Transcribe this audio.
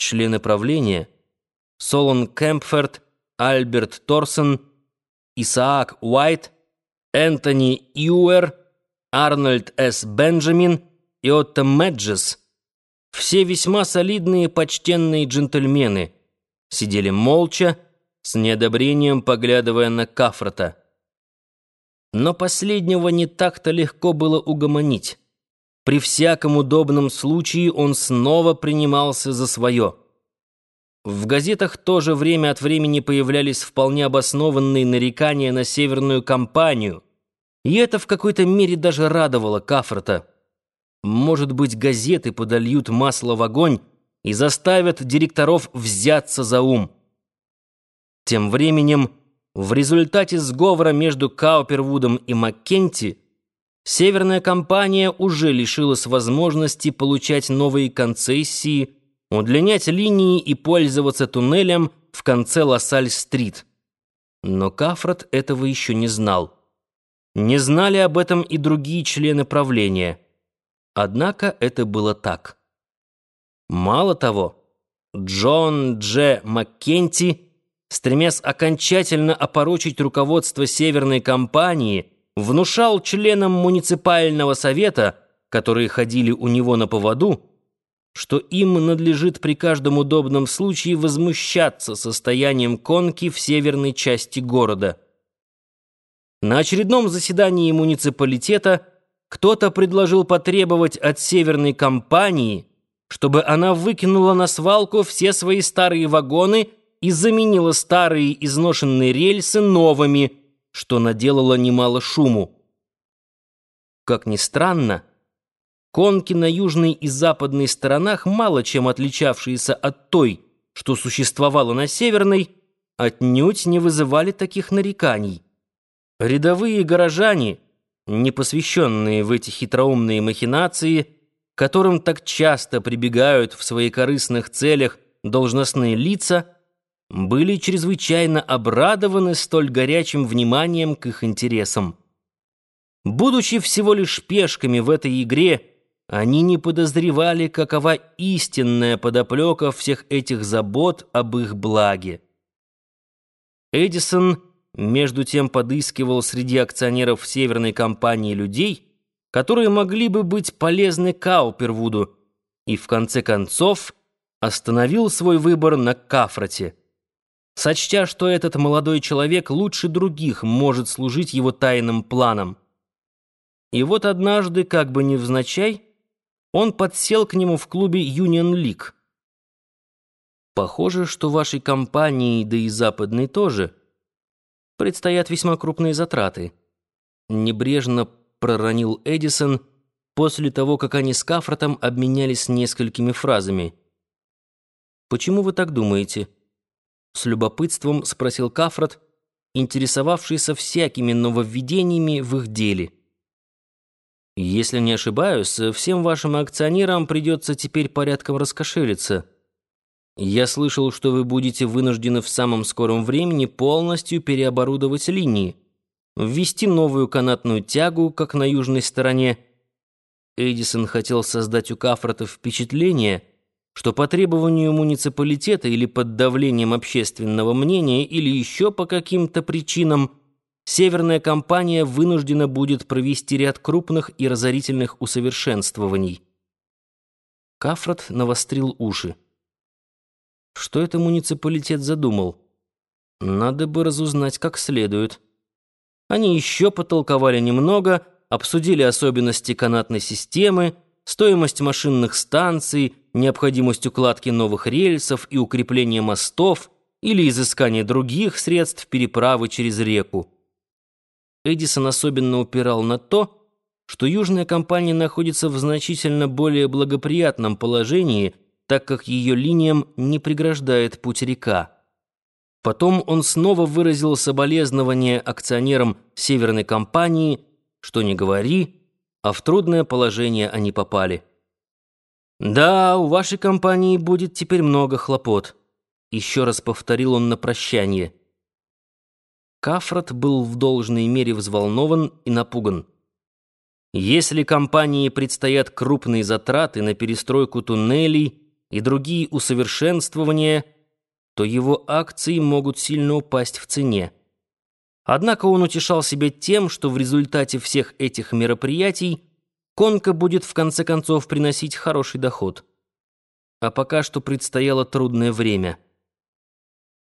члены правления Солон Кемпферт, Альберт Торсон, Исаак Уайт, Энтони Юэр, Арнольд С. Бенджамин и Отто Меджес, все весьма солидные почтенные джентльмены, сидели молча, с неодобрением поглядывая на Кафрата. Но последнего не так-то легко было угомонить. При всяком удобном случае он снова принимался за свое. В газетах тоже время от времени появлялись вполне обоснованные нарекания на северную кампанию, и это в какой-то мере даже радовало Кафрата. Может быть, газеты подольют масло в огонь и заставят директоров взяться за ум. Тем временем, в результате сговора между Каупервудом и Маккенти, Северная компания уже лишилась возможности получать новые концессии, удлинять линии и пользоваться туннелем в конце Лассаль-стрит. Но Кафрат этого еще не знал. Не знали об этом и другие члены правления. Однако это было так. Мало того, Джон Дж. Маккенти, стремясь окончательно опорочить руководство Северной компании, внушал членам муниципального совета, которые ходили у него на поводу, что им надлежит при каждом удобном случае возмущаться состоянием конки в северной части города. На очередном заседании муниципалитета кто-то предложил потребовать от северной компании, чтобы она выкинула на свалку все свои старые вагоны и заменила старые изношенные рельсы новыми – что наделало немало шуму. Как ни странно, конки на южной и западной сторонах, мало чем отличавшиеся от той, что существовала на северной, отнюдь не вызывали таких нареканий. Рядовые горожане, не посвященные в эти хитроумные махинации, которым так часто прибегают в своих корыстных целях должностные лица, были чрезвычайно обрадованы столь горячим вниманием к их интересам. Будучи всего лишь пешками в этой игре, они не подозревали, какова истинная подоплека всех этих забот об их благе. Эдисон, между тем, подыскивал среди акционеров Северной компании людей, которые могли бы быть полезны Каупервуду, и в конце концов остановил свой выбор на Кафрате сочтя, что этот молодой человек лучше других может служить его тайным планам. И вот однажды, как бы невзначай, он подсел к нему в клубе «Юнион Лиг». «Похоже, что вашей компании, да и западной тоже, предстоят весьма крупные затраты», небрежно проронил Эдисон после того, как они с Кафратом обменялись несколькими фразами. «Почему вы так думаете?» С любопытством спросил Кафрат, интересовавшийся всякими нововведениями в их деле. «Если не ошибаюсь, всем вашим акционерам придется теперь порядком раскошелиться. Я слышал, что вы будете вынуждены в самом скором времени полностью переоборудовать линии, ввести новую канатную тягу, как на южной стороне». Эдисон хотел создать у Кафрата впечатление – что по требованию муниципалитета или под давлением общественного мнения или еще по каким-то причинам Северная компания вынуждена будет провести ряд крупных и разорительных усовершенствований. Кафрат навострил уши. Что это муниципалитет задумал? Надо бы разузнать как следует. Они еще потолковали немного, обсудили особенности канатной системы, стоимость машинных станций, необходимость укладки новых рельсов и укрепления мостов или изыскания других средств переправы через реку. Эдисон особенно упирал на то, что южная компания находится в значительно более благоприятном положении, так как ее линиям не преграждает путь река. Потом он снова выразил соболезнование акционерам Северной компании, что не говори, а в трудное положение они попали. «Да, у вашей компании будет теперь много хлопот», — еще раз повторил он на прощание. Кафрат был в должной мере взволнован и напуган. Если компании предстоят крупные затраты на перестройку туннелей, и другие усовершенствования, то его акции могут сильно упасть в цене. Однако он утешал себя тем, что в результате всех этих мероприятий Конка будет в конце концов приносить хороший доход. А пока что предстояло трудное время –